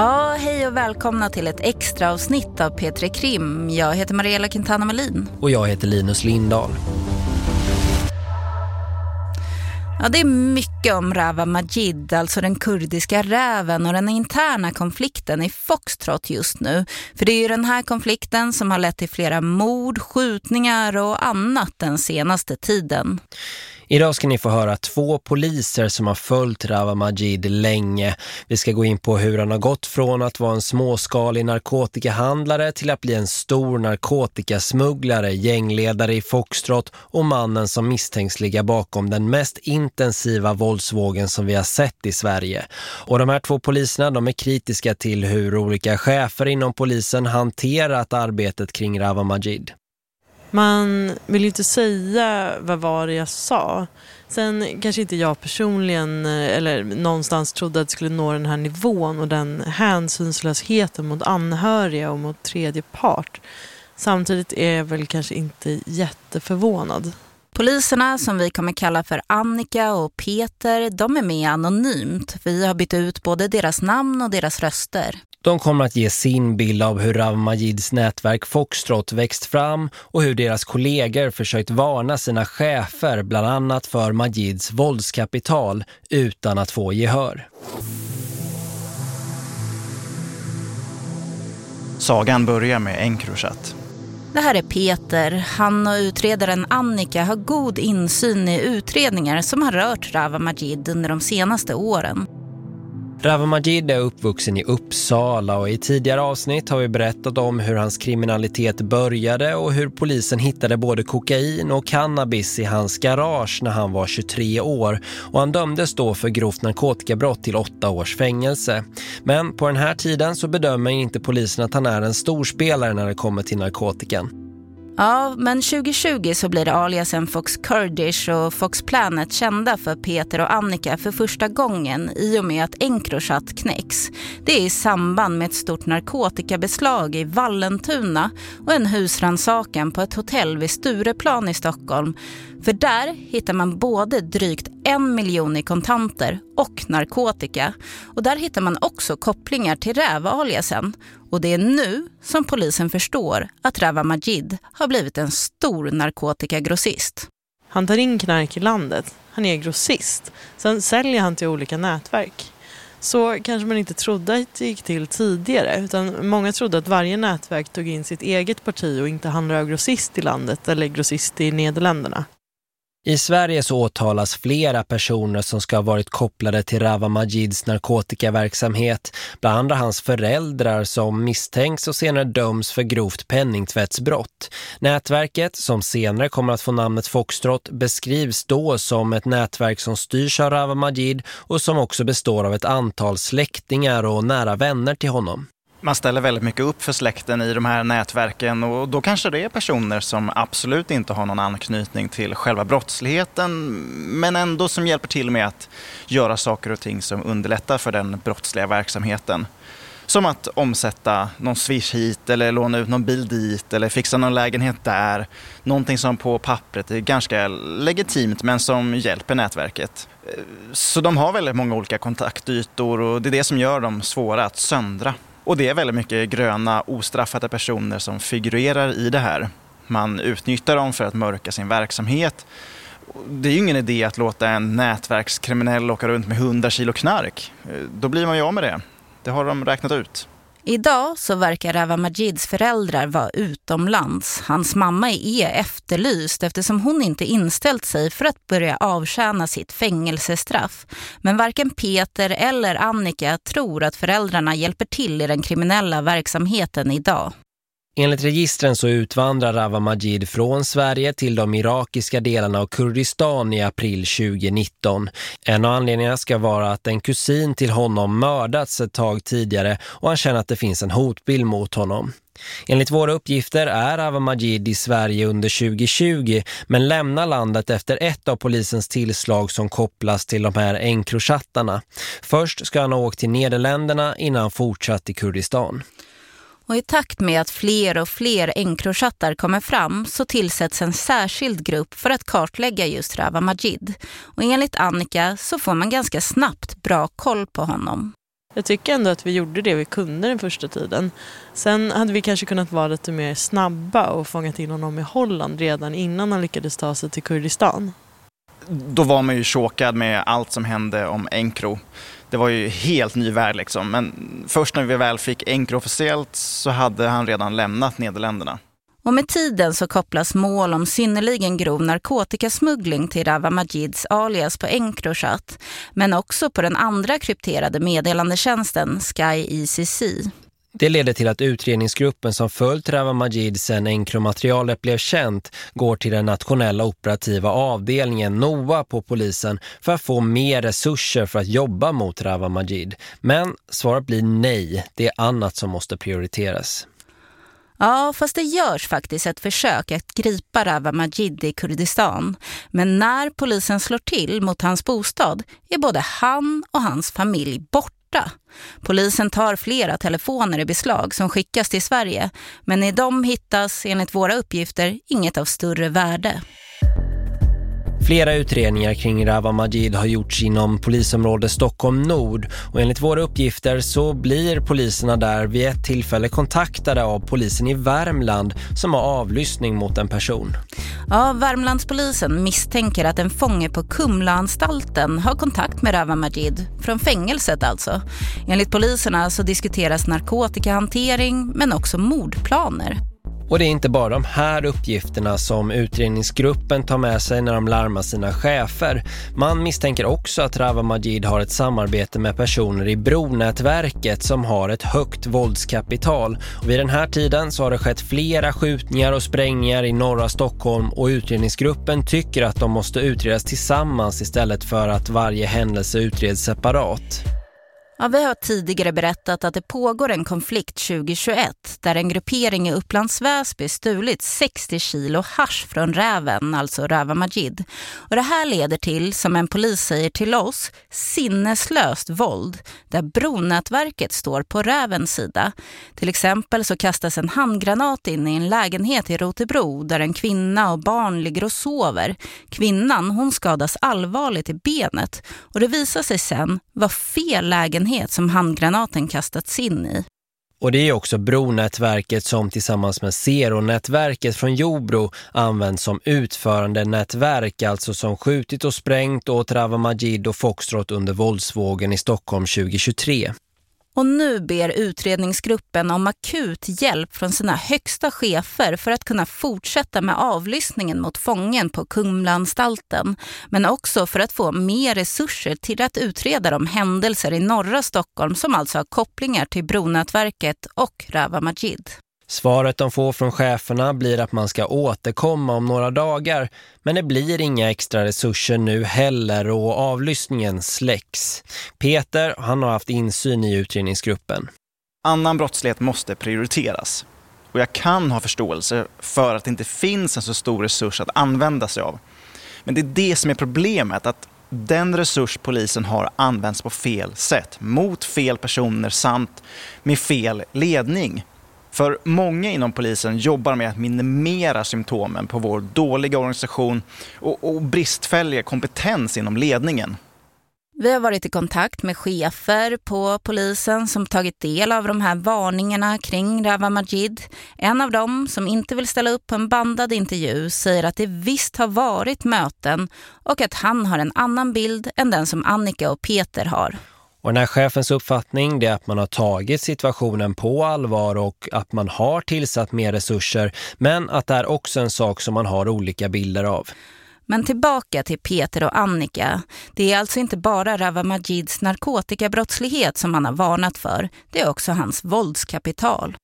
Ja, hej och välkomna till ett extra avsnitt av P3 Krim. Jag heter Mariella Quintana Melin. Och jag heter Linus Lindahl. Ja, det är mycket om Rava Majid, alltså den kurdiska räven och den interna konflikten i Foxtrot just nu. För det är ju den här konflikten som har lett till flera mord, skjutningar och annat den senaste tiden. Idag ska ni få höra två poliser som har följt Rava Majid länge. Vi ska gå in på hur han har gått från att vara en småskalig narkotikahandlare till att bli en stor narkotikasmugglare, gängledare i Foxtrot och mannen som misstänks ligga bakom den mest intensiva våldsvågen som vi har sett i Sverige. Och de här två poliserna de är kritiska till hur olika chefer inom polisen hanterat arbetet kring Rava Majid. Man vill ju inte säga vad var det jag sa. Sen kanske inte jag personligen eh, eller någonstans trodde att det skulle nå den här nivån och den hänsynslösheten mot anhöriga och mot tredje part. Samtidigt är jag väl kanske inte jätteförvånad. Poliserna som vi kommer kalla för Annika och Peter, de är med anonymt. Vi har bytt ut både deras namn och deras röster. De kommer att ge sin bild av hur Rav Majids nätverk Foxtrot växt fram och hur deras kollegor försökt varna sina chefer bland annat för Majids våldskapital utan att få gehör. Sagan börjar med Encrochat. Det här är Peter. Han och utredaren Annika har god insyn i utredningar som har rört Rava Majid under de senaste åren. Rava Majid är uppvuxen i Uppsala och i tidigare avsnitt har vi berättat om hur hans kriminalitet började och hur polisen hittade både kokain och cannabis i hans garage när han var 23 år och han dömdes då för grovt narkotikabrott till åtta års fängelse. Men på den här tiden så bedömer inte polisen att han är en storspelare när det kommer till narkotikan. Ja, men 2020 så blir aliasen Fox Kurdish och Fox Planet kända för Peter och Annika för första gången i och med att Encrochat knäcks. Det är i samband med ett stort narkotikabeslag i Vallentuna och en husransakan på ett hotell vid Stureplan i Stockholm. För där hittar man både drygt en miljon i kontanter och narkotika. Och där hittar man också kopplingar till rävaliasen. Och det är nu som polisen förstår att Rava Majid har blivit en stor narkotikagrossist. Han tar in knark i landet. Han är grossist. Sen säljer han till olika nätverk. Så kanske man inte trodde att det gick till tidigare. Utan många trodde att varje nätverk tog in sitt eget parti och inte handlade av grossist i landet eller grossist i Nederländerna. I Sverige så åtalas flera personer som ska ha varit kopplade till Rava Majids narkotikaverksamhet, bland andra hans föräldrar som misstänks och senare döms för grovt penningtvättsbrott. Nätverket, som senare kommer att få namnet Foxtrot, beskrivs då som ett nätverk som styrs av Rava Majid och som också består av ett antal släktingar och nära vänner till honom. Man ställer väldigt mycket upp för släkten i de här nätverken och då kanske det är personer som absolut inte har någon anknytning till själva brottsligheten men ändå som hjälper till med att göra saker och ting som underlättar för den brottsliga verksamheten. Som att omsätta någon swish hit eller låna ut någon bil dit eller fixa någon lägenhet där. Någonting som på pappret är ganska legitimt men som hjälper nätverket. Så de har väldigt många olika kontaktytor och det är det som gör dem svåra att söndra. Och det är väldigt mycket gröna, ostraffade personer som figurerar i det här. Man utnyttjar dem för att mörka sin verksamhet. Det är ju ingen idé att låta en nätverkskriminell åka runt med 100 kilo knark. Eh, då blir man ju av med det. Det har de räknat ut. Idag så verkar Rava Majids föräldrar vara utomlands. Hans mamma är efterlyst eftersom hon inte inställt sig för att börja avtjäna sitt fängelsestraff. Men varken Peter eller Annika tror att föräldrarna hjälper till i den kriminella verksamheten idag. Enligt registren så utvandrar Rava Majid från Sverige till de irakiska delarna av Kurdistan i april 2019. En av anledningarna ska vara att en kusin till honom mördats ett tag tidigare och han känner att det finns en hotbild mot honom. Enligt våra uppgifter är Rava Majid i Sverige under 2020 men lämnar landet efter ett av polisens tillslag som kopplas till de här enkrochattarna. Först ska han ha åkt till Nederländerna innan han fortsatt till Kurdistan. Och i takt med att fler och fler Encrochattar kommer fram så tillsätts en särskild grupp för att kartlägga just Rava Majid. Och enligt Annika så får man ganska snabbt bra koll på honom. Jag tycker ändå att vi gjorde det vi kunde den första tiden. Sen hade vi kanske kunnat vara lite mer snabba och fångat in honom i Holland redan innan han lyckades ta sig till Kurdistan. Då var man ju chockad med allt som hände om Enkro. Det var ju helt ny värld liksom. Men först när vi väl fick Enker officiellt så hade han redan lämnat Nederländerna. Och med tiden så kopplas mål om synnerligen grov narkotikasmuggling till Rava Majids alias på Encrochat, men också på den andra krypterade meddelandetjänsten Sky ECC. Det ledde till att utredningsgruppen som följt Rava Majid sedan Encro-materialet blev känt går till den nationella operativa avdelningen NOA på polisen för att få mer resurser för att jobba mot Rava Majid. Men svaret blir nej, det är annat som måste prioriteras. Ja, fast det görs faktiskt ett försök att gripa Rava Majid i Kurdistan. Men när polisen slår till mot hans bostad är både han och hans familj borta. Polisen tar flera telefoner i beslag som skickas till Sverige. Men i dem hittas enligt våra uppgifter inget av större värde. Flera utredningar kring Rawa Majid har gjorts inom polisområdet Stockholm Nord och enligt våra uppgifter så blir poliserna där vid ett tillfälle kontaktade av polisen i Värmland som har avlyssning mot en person. Ja, Värmlandspolisen misstänker att en fånge på Kumlaanstalten har kontakt med Rawa Majid, från fängelset alltså. Enligt poliserna så diskuteras narkotikahantering men också mordplaner. Och det är inte bara de här uppgifterna som utredningsgruppen tar med sig när de larmar sina chefer. Man misstänker också att Rava Majid har ett samarbete med personer i Bronätverket som har ett högt våldskapital. Och vid den här tiden så har det skett flera skjutningar och sprängningar i norra Stockholm och utredningsgruppen tycker att de måste utredas tillsammans istället för att varje händelse utreds separat. Ja, vi har tidigare berättat att det pågår en konflikt 2021 där en gruppering i Upplands Väsby stulit 60 kilo hash från räven, alltså Rava Majid. Och det här leder till, som en polis säger till oss, sinneslöst våld där bronätverket står på rävens sida. Till exempel så kastas en handgranat in i en lägenhet i Rotebro där en kvinna och barn ligger och sover. Kvinnan hon skadas allvarligt i benet och det visar sig sen vara fel lägenhet lägenhet som handgranaten kastats in i. Och det är också Bronätverket som tillsammans med Zero-nätverket från Jobro används som utförande nätverk, alltså som skjutit och sprängt åt Rava Majid och Foxtrot under våldsvågen i Stockholm 2023. Och nu ber utredningsgruppen om akut hjälp från sina högsta chefer för att kunna fortsätta med avlyssningen mot fången på Kumlaanstalten. Men också för att få mer resurser till att utreda de händelser i norra Stockholm som alltså har kopplingar till Bronätverket och Rava Majid. Svaret de får från cheferna blir att man ska återkomma om några dagar men det blir inga extra resurser nu heller och avlyssningen släcks. Peter han har haft insyn i utredningsgruppen. Annan brottslighet måste prioriteras och jag kan ha förståelse för att det inte finns en så stor resurs att använda sig av. Men det är det som är problemet, att den resurs polisen har används på fel sätt, mot fel personer samt med fel ledning. För många inom polisen jobbar med att minimera symptomen på vår dåliga organisation och, och bristfälliga kompetens inom ledningen. Vi har varit i kontakt med chefer på polisen som tagit del av de här varningarna kring Rava Majid. En av dem som inte vill ställa upp på en bandad intervju säger att det visst har varit möten och att han har en annan bild än den som Annika och Peter har. Och den här chefens uppfattning är att man har tagit situationen på allvar och att man har tillsatt mer resurser men att det är också en sak som man har olika bilder av. Men tillbaka till Peter och Annika. Det är alltså inte bara Rava Majids narkotikabrottslighet som han har varnat för. Det är också hans våldskapital.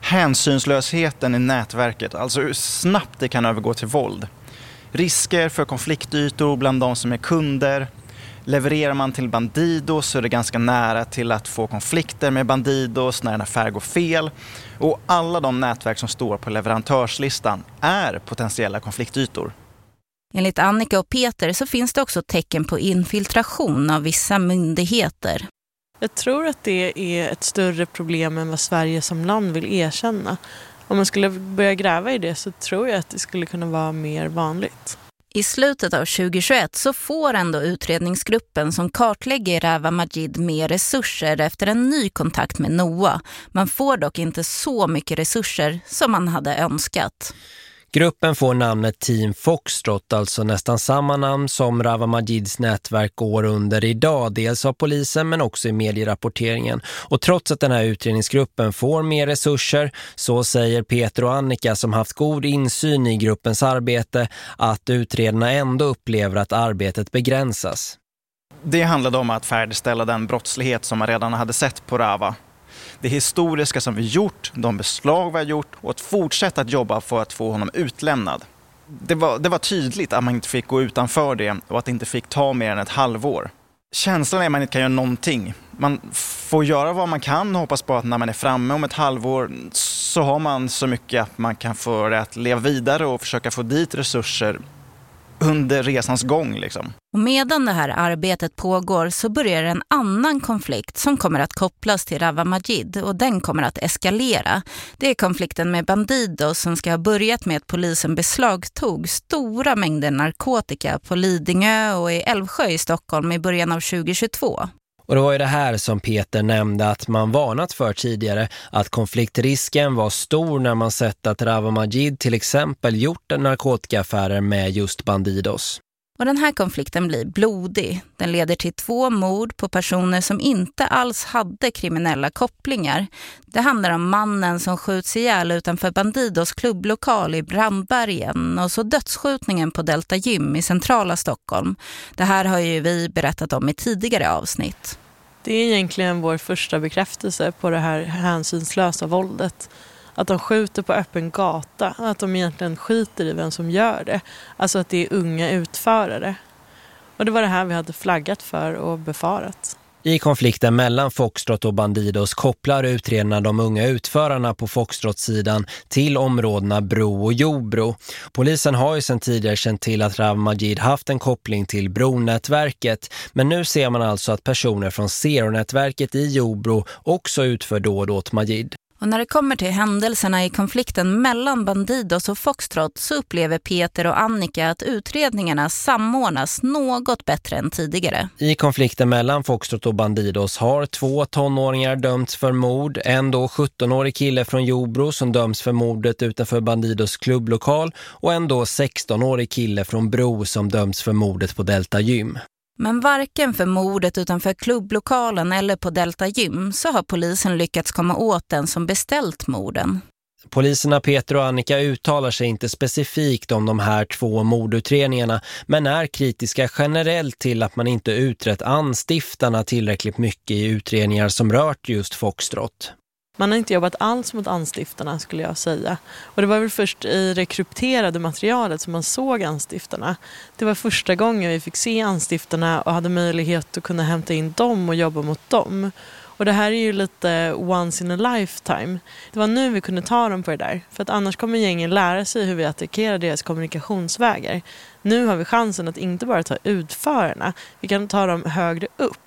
Hänsynslösheten i nätverket, alltså hur snabbt det kan övergå till våld. Risker för konfliktytor bland de som är kunder, Levererar man till Bandidos så är det ganska nära till att få konflikter med Bandidos när en affär går fel. Och alla de nätverk som står på leverantörslistan är potentiella konfliktytor. Enligt Annika och Peter så finns det också tecken på infiltration av vissa myndigheter. Jag tror att det är ett större problem än vad Sverige som land vill erkänna. Om man skulle börja gräva i det så tror jag att det skulle kunna vara mer vanligt. I slutet av 2021 så får ändå utredningsgruppen som kartlägger Rava Majid mer resurser efter en ny kontakt med NOA. Man får dock inte så mycket resurser som man hade önskat. Gruppen får namnet Team Foxtrot, alltså nästan samma namn som Rava Majids nätverk går under idag, dels av polisen men också i medierapporteringen. Och trots att den här utredningsgruppen får mer resurser så säger Peter och Annika som haft god insyn i gruppens arbete att utredarna ändå upplever att arbetet begränsas. Det handlade om att färdigställa den brottslighet som man redan hade sett på Rava det historiska som vi gjort, de beslag vi har gjort och att fortsätta att jobba för att få honom utlämnad. Det var, det var tydligt att man inte fick gå utanför det och att det inte fick ta mer än ett halvår. Känslan är att man inte kan göra någonting. Man får göra vad man kan och hoppas på att när man är framme om ett halvår så har man så mycket att man kan få det att leva vidare och försöka få dit resurser under resans gång. Liksom. Och medan det här arbetet pågår så börjar en annan konflikt som kommer att kopplas till Rava Majid och den kommer att eskalera. Det är konflikten med Bandidos som ska ha börjat med att polisen beslagtog stora mängder narkotika på Lidingö och i Älvsjö i Stockholm i början av 2022. Och det var ju det här som Peter nämnde att man varnat för tidigare, att konfliktrisken var stor när man sett att Rava Majid till exempel gjort narkotikaaffärer med just Bandidos. Och den här konflikten blir blodig. Den leder till två mord på personer som inte alls hade kriminella kopplingar. Det handlar om mannen som skjuts ihjäl utanför Bandidos klubblokal i Brandbergen och så dödsskjutningen på Delta Gym i centrala Stockholm. Det här har ju vi berättat om i tidigare avsnitt. Det är egentligen vår första bekräftelse på det här hänsynslösa våldet att de skjuter på öppen gata, att de egentligen skiter i vem som gör det. Alltså att det är unga utförare. Och det var det här vi hade flaggat för och befarat. I konflikten mellan Foxtrot och Bandidos kopplar utredarna de unga utförarna på Foxtrot-sidan till områdena Bro och Jobro. Polisen har ju sedan tidigare känt till att Rav Majid haft en koppling till Bronätverket. Men nu ser man alltså att personer från Zero-nätverket i Jobro också utför dåd åt Majid. Och när det kommer till händelserna i konflikten mellan Bandidos och Foxtrot så upplever Peter och Annika att utredningarna samordnas något bättre än tidigare. I konflikten mellan Foxtrot och Bandidos har två tonåringar dömts för mord. En då 17-årig kille från Jobro som döms för mordet utanför Bandidos klubblokal och en då 16-årig kille från Bro som döms för mordet på Delta Gym. Men varken för mordet utanför klubblokalen eller på Delta Gym så har polisen lyckats komma åt den som beställt morden. Poliserna Peter och Annika uttalar sig inte specifikt om de här två mordutredningarna men är kritiska generellt till att man inte utrett anstiftarna tillräckligt mycket i utredningar som rört just Foxtrot. Man har inte jobbat alls mot anstiftarna skulle jag säga. Och det var väl först i det krypterade materialet som man såg anstiftarna. Det var första gången vi fick se anstiftarna och hade möjlighet att kunna hämta in dem och jobba mot dem. Och det här är ju lite once in a lifetime. Det var nu vi kunde ta dem på det där. För att annars kommer gängen lära sig hur vi attackerar deras kommunikationsvägar. Nu har vi chansen att inte bara ta utförarna, vi kan ta dem högre upp.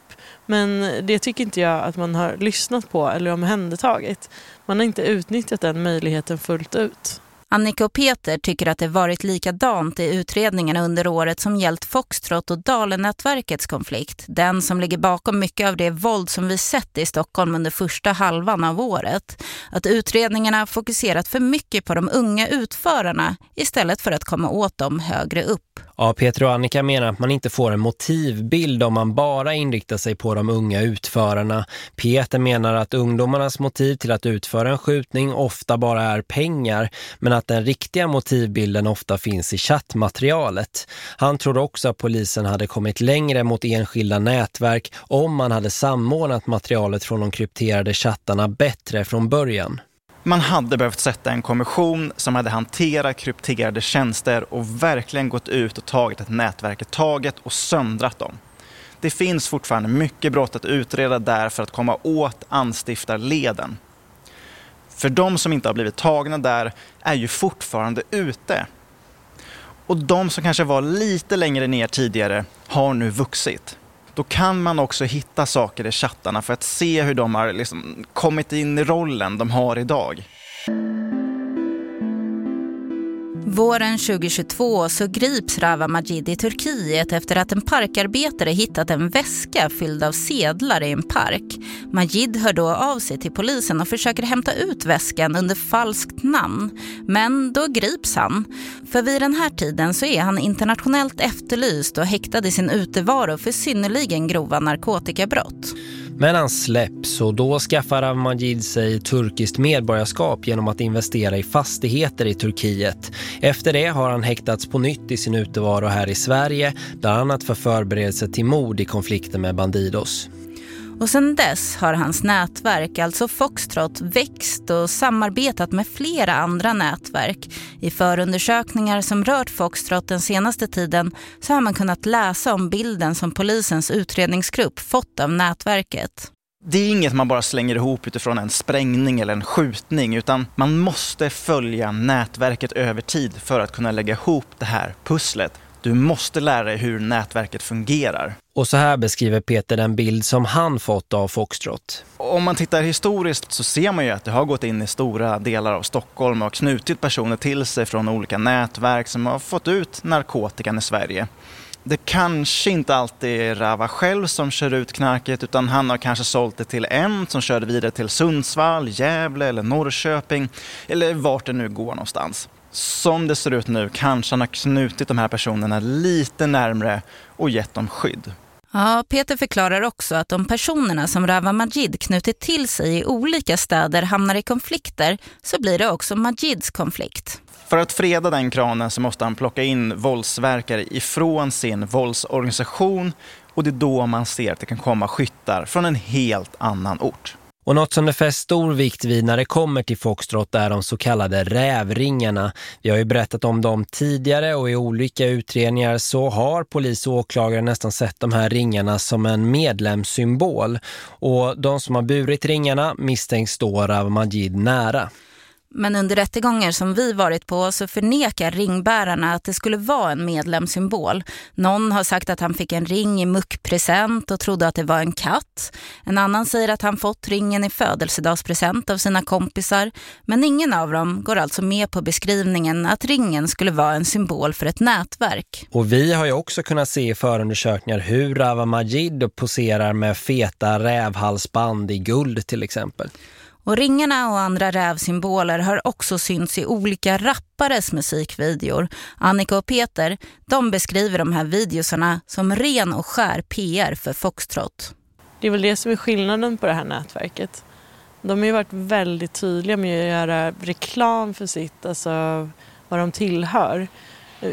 Men det tycker inte jag att man har lyssnat på eller omhändertagit. Man har inte utnyttjat den möjligheten fullt ut. Annika och Peter tycker att det varit likadant i utredningarna under året som gällt Foxtrot och Dalenätverkets konflikt. Den som ligger bakom mycket av det våld som vi sett i Stockholm under första halvan av året. Att utredningarna fokuserat för mycket på de unga utförarna istället för att komma åt dem högre upp. Ja, Peter och Annika menar att man inte får en motivbild om man bara inriktar sig på de unga utförarna. Peter menar att ungdomarnas motiv till att utföra en skjutning ofta bara är pengar men att den riktiga motivbilden ofta finns i chattmaterialet. Han tror också att polisen hade kommit längre mot enskilda nätverk om man hade samordnat materialet från de krypterade chattarna bättre från början. Man hade behövt sätta en kommission som hade hanterat krypterade tjänster och verkligen gått ut och tagit ett nätverk i taget och söndrat dem. Det finns fortfarande mycket brott att utreda där för att komma åt anstiftarleden. För de som inte har blivit tagna där är ju fortfarande ute. Och de som kanske var lite längre ner tidigare har nu vuxit. Då kan man också hitta saker i chattarna för att se hur de har liksom kommit in i rollen de har idag. Våren 2022 så grips Rava Majid i Turkiet efter att en parkarbetare hittat en väska fylld av sedlar i en park. Majid hör då av sig till polisen och försöker hämta ut väskan under falskt namn. Men då grips han. För vid den här tiden så är han internationellt efterlyst och häktad i sin utevaro för synnerligen grova narkotikabrott. Men han släpps och då skaffar Avmajid sig turkiskt medborgarskap genom att investera i fastigheter i Turkiet. Efter det har han häktats på nytt i sin utevaro här i Sverige, bland annat för förberedelse till mord i konflikten med Bandidos. Och sedan dess har hans nätverk, alltså Foxtrot, växt och samarbetat med flera andra nätverk. I förundersökningar som rört Foxtrot den senaste tiden så har man kunnat läsa om bilden som polisens utredningsgrupp fått av nätverket. Det är inget man bara slänger ihop utifrån en sprängning eller en skjutning utan man måste följa nätverket över tid för att kunna lägga ihop det här pusslet. Du måste lära dig hur nätverket fungerar. Och så här beskriver Peter den bild som han fått av Foxtrot. Om man tittar historiskt så ser man ju att det har gått in i stora delar av Stockholm och knutit personer till sig från olika nätverk som har fått ut narkotikan i Sverige. Det kanske inte alltid är Rava själv som kör ut knarket utan han har kanske sålt det till en som kör det vidare till Sundsvall, Gävle eller Norrköping eller vart det nu går någonstans som det ser ut nu kanske han har knutit de här personerna lite närmre och gett dem skydd. Ja, Peter förklarar också att om personerna som Rava Majid knutit till sig i olika städer hamnar i konflikter så blir det också Majids konflikt. För att freda den kranen så måste han plocka in våldsverkare ifrån sin våldsorganisation och det är då man ser att det kan komma skyttar från en helt annan ort. Och något som det fäst stor vikt vid när det kommer till Foxtrot är de så kallade rävringarna. Vi har ju berättat om dem tidigare och i olika utredningar så har polis och åklagare nästan sett de här ringarna som en medlemssymbol. Och de som har burit ringarna misstänks stå Rav Majid nära. Men under rättegångar som vi varit på så förnekar ringbärarna att det skulle vara en medlemssymbol. Någon har sagt att han fick en ring i muckpresent och trodde att det var en katt. En annan säger att han fått ringen i födelsedagspresent av sina kompisar. Men ingen av dem går alltså med på beskrivningen att ringen skulle vara en symbol för ett nätverk. Och vi har ju också kunnat se i förundersökningar hur Rava Majid poserar med feta rävhalsband i guld till exempel. Och ringarna och andra rävsymboler har också synts i olika rappares musikvideor. Annika och Peter, de beskriver de här videosarna som ren och skär PR för Foxtrot. Det är väl det som är skillnaden på det här nätverket. De har ju varit väldigt tydliga med att göra reklam för sitt, alltså vad de tillhör.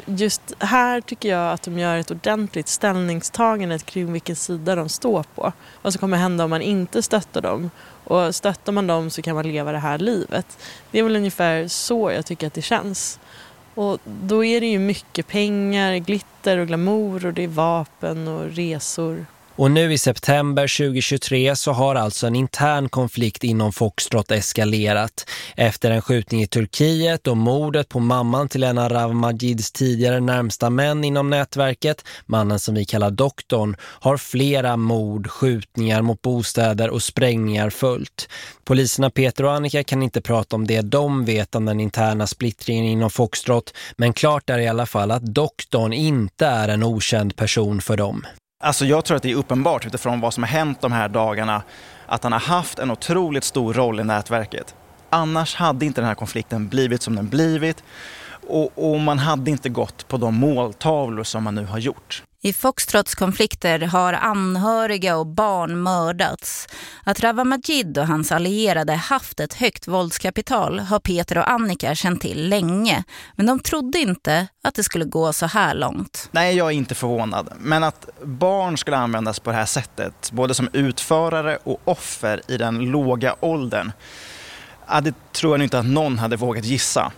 Just här tycker jag att de gör ett ordentligt ställningstagande kring vilken sida de står på. Vad som kommer hända om man inte stöttar dem. Och stöttar man dem så kan man leva det här livet. Det är väl ungefär så jag tycker att det känns. Och då är det ju mycket pengar, glitter och glamour och det är vapen och resor och nu i september 2023 så har alltså en intern konflikt inom Foxtrot eskalerat. Efter en skjutning i Turkiet och mordet på mamman till en av Ravmajids tidigare närmsta män inom nätverket, mannen som vi kallar doktorn, har flera mord, skjutningar mot bostäder och sprängningar följt. Poliserna Peter och Annika kan inte prata om det de vet om den interna splittringen inom Foxtrot, men klart är i alla fall att doktorn inte är en okänd person för dem. Alltså jag tror att det är uppenbart utifrån vad som har hänt de här dagarna att han har haft en otroligt stor roll i nätverket. Annars hade inte den här konflikten blivit som den blivit och, och man hade inte gått på de måltavlor som man nu har gjort. I Foxtrots konflikter har anhöriga och barn mördats. Att Rava Majid och hans allierade haft ett högt våldskapital har Peter och Annika känt till länge. Men de trodde inte att det skulle gå så här långt. Nej, jag är inte förvånad. Men att barn skulle användas på det här sättet, både som utförare och offer i den låga åldern, det tror jag inte att någon hade vågat gissa.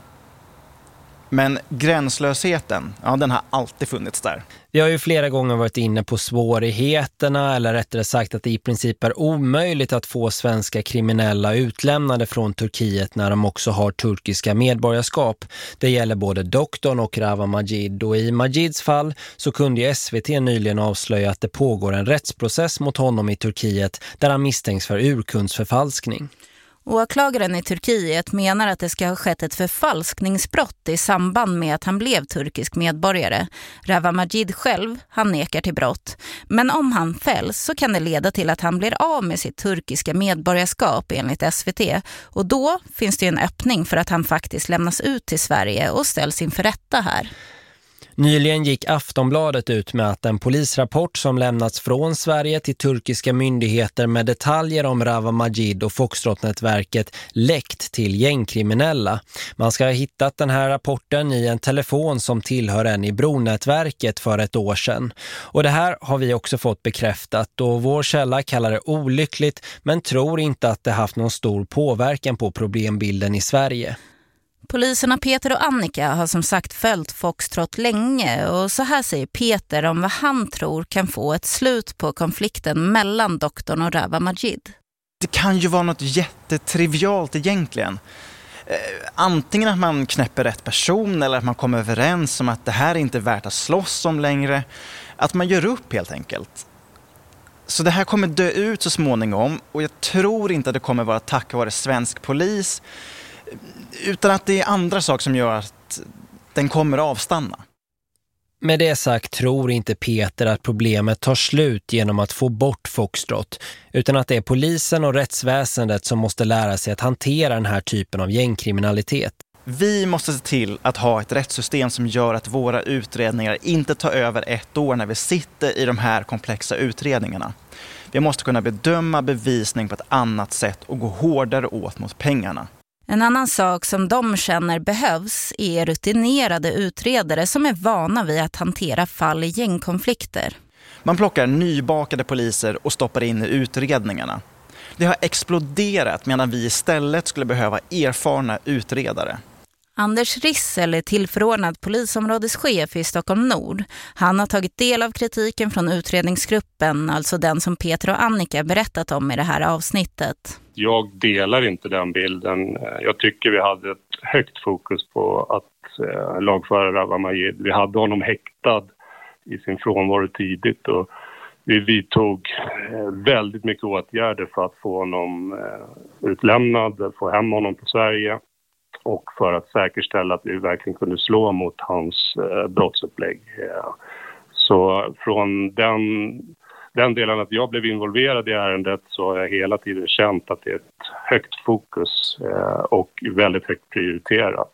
Men gränslösheten, ja den har alltid funnits där. Vi har ju flera gånger varit inne på svårigheterna eller rättare sagt att det i princip är omöjligt att få svenska kriminella utlämnade från Turkiet när de också har turkiska medborgarskap. Det gäller både doktorn och Rava Majid och i Majids fall så kunde ju SVT nyligen avslöja att det pågår en rättsprocess mot honom i Turkiet där han misstänks för urkundsförfalskning. Åklagaren i Turkiet menar att det ska ha skett ett förfalskningsbrott i samband med att han blev turkisk medborgare. Rava Majid själv, han nekar till brott. Men om han fälls så kan det leda till att han blir av med sitt turkiska medborgarskap enligt SVT. Och då finns det en öppning för att han faktiskt lämnas ut till Sverige och ställs inför rätta här. Nyligen gick Aftonbladet ut med att en polisrapport som lämnats från Sverige till turkiska myndigheter med detaljer om Rava Majid och Foxtrot-nätverket läckt till gängkriminella. Man ska ha hittat den här rapporten i en telefon som tillhör en i Bronätverket för ett år sedan. Och det här har vi också fått bekräftat och vår källa kallar det olyckligt men tror inte att det haft någon stor påverkan på problembilden i Sverige. Poliserna Peter och Annika har som sagt följt Foxtrot länge och så här säger Peter om vad han tror kan få ett slut på konflikten mellan doktorn och Rava Majid. Det kan ju vara något jättetrivialt egentligen. Eh, antingen att man knäpper rätt person eller att man kommer överens om att det här är inte värt att slåss om längre. Att man gör upp helt enkelt. Så det här kommer dö ut så småningom och jag tror inte att det kommer vara tack vare svensk polis utan att det är andra saker som gör att den kommer avstanna. Med det sagt tror inte Peter att problemet tar slut genom att få bort Foxtrot utan att det är polisen och rättsväsendet som måste lära sig att hantera den här typen av gängkriminalitet. Vi måste se till att ha ett rättssystem som gör att våra utredningar inte tar över ett år när vi sitter i de här komplexa utredningarna. Vi måste kunna bedöma bevisning på ett annat sätt och gå hårdare åt mot pengarna. En annan sak som de känner behövs är rutinerade utredare som är vana vid att hantera fall i gängkonflikter. Man plockar nybakade poliser och stoppar in i utredningarna. Det har exploderat medan vi istället skulle behöva erfarna utredare. Anders Rissel är tillförordnad polisområdeschef i Stockholm Nord. Han har tagit del av kritiken från utredningsgruppen, alltså den som Peter och Annika berättat om i det här avsnittet. Jag delar inte den bilden. Eh, jag tycker vi hade ett högt fokus på att eh, lagföra Rawa Majid. Vi hade honom häktad i sin frånvaro tidigt och vi vidtog eh, väldigt mycket åtgärder för att få honom eh, utlämnad, få hem honom till Sverige och för att säkerställa att vi verkligen kunde slå mot hans eh, brottsupplägg. Eh, så från den, den delen att jag blev involverad i ärendet så har jag hela tiden känt att det är ett högt fokus eh, och väldigt högt prioriterat.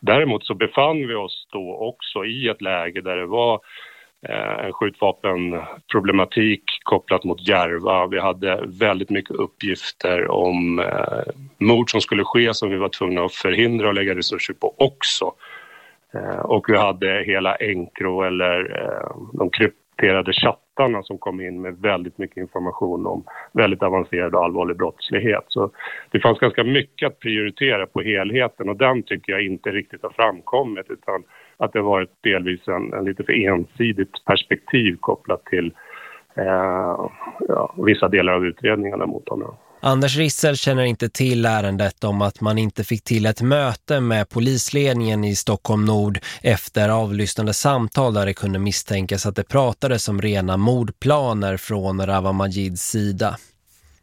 Däremot så befann vi oss då också i ett läge där det var eh, en skjutvapenproblematik kopplat mot Järva. Vi hade väldigt mycket uppgifter om eh, mord som skulle ske som vi var tvungna att förhindra och lägga resurser på också. Och vi hade hela Encro eller de krypterade chattarna som kom in med väldigt mycket information om väldigt avancerad och allvarlig brottslighet. Så det fanns ganska mycket att prioritera på helheten och den tycker jag inte riktigt har framkommit utan att det har varit delvis en, en lite för ensidigt perspektiv kopplat till eh, ja, vissa delar av utredningarna mot honom. Anders Rissel känner inte till ärendet om att man inte fick till ett möte med polisledningen i Stockholm Nord efter avlyssnande samtal där det kunde misstänkas att det pratades om rena mordplaner från Rava Majids sida.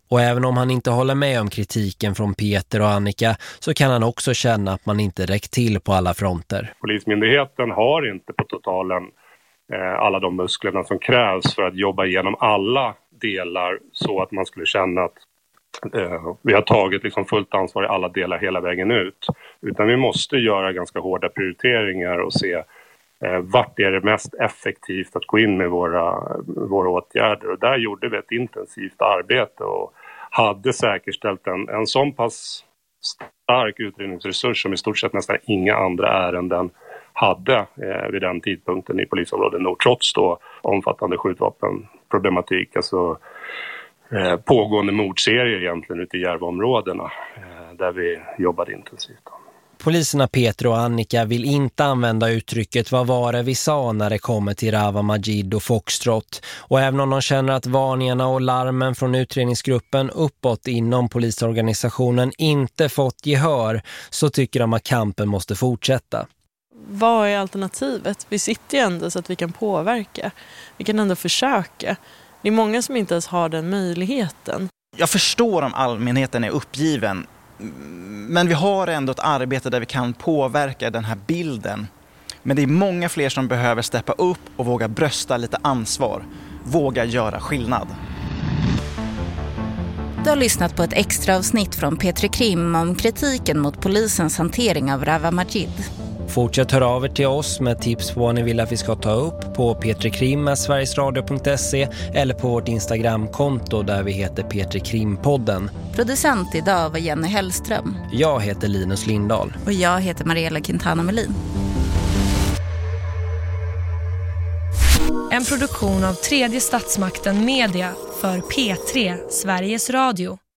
Och även om han inte håller med om kritiken från Peter och Annika så kan han också känna att man inte räckt till på alla fronter. Polismyndigheten har inte på totalen eh, alla de musklerna som krävs för att jobba igenom alla delar så att man skulle känna att Eh, vi har tagit liksom fullt ansvar i alla delar hela vägen ut. Utan vi måste göra ganska hårda prioriteringar och se eh, vart är det mest effektivt att gå in med våra, våra åtgärder. Och där gjorde vi ett intensivt arbete och hade säkerställt en, en sån pass stark utredningsresurs som i stort sett nästan inga andra ärenden hade eh, vid den tidpunkten i polisområdet Nord trots då omfattande skjutvapenproblematik, alltså eh, pågående mordserier egentligen ute i Järvaområdena eh, där vi jobbade intensivt. Poliserna Peter och Annika vill inte använda uttrycket vad var det vi sa när det kommer till Rava Majid och Foxtrot. Och även om de känner att varningarna och larmen från utredningsgruppen uppåt inom polisorganisationen inte fått gehör så tycker de att kampen måste fortsätta. Vad är alternativet? Vi sitter ju ändå så att vi kan påverka. Vi kan ändå försöka. Det är många som inte ens har den möjligheten. Jag förstår om allmänheten är uppgiven Men vi har ändå ett arbete där vi kan påverka den här bilden. Men det är många fler som behöver steppa upp och våga brösta lite ansvar. Våga göra skillnad. Du har lyssnat på ett extra avsnitt från Petri Krim om kritiken mot polisens hantering av Rawa Majid. Fortsätt höra av er till oss med tips på vad ni vill att vi ska ta upp på petrikrim.sverigesradio.se eller på vårt Instagramkonto där vi heter Petri Krimpodden. Producent idag var Jenny Hellström. Jag heter Linus Lindahl. Och jag heter Mariella Quintana Melin. En produktion av tredje statsmakten Media för P3 Sveriges Radio.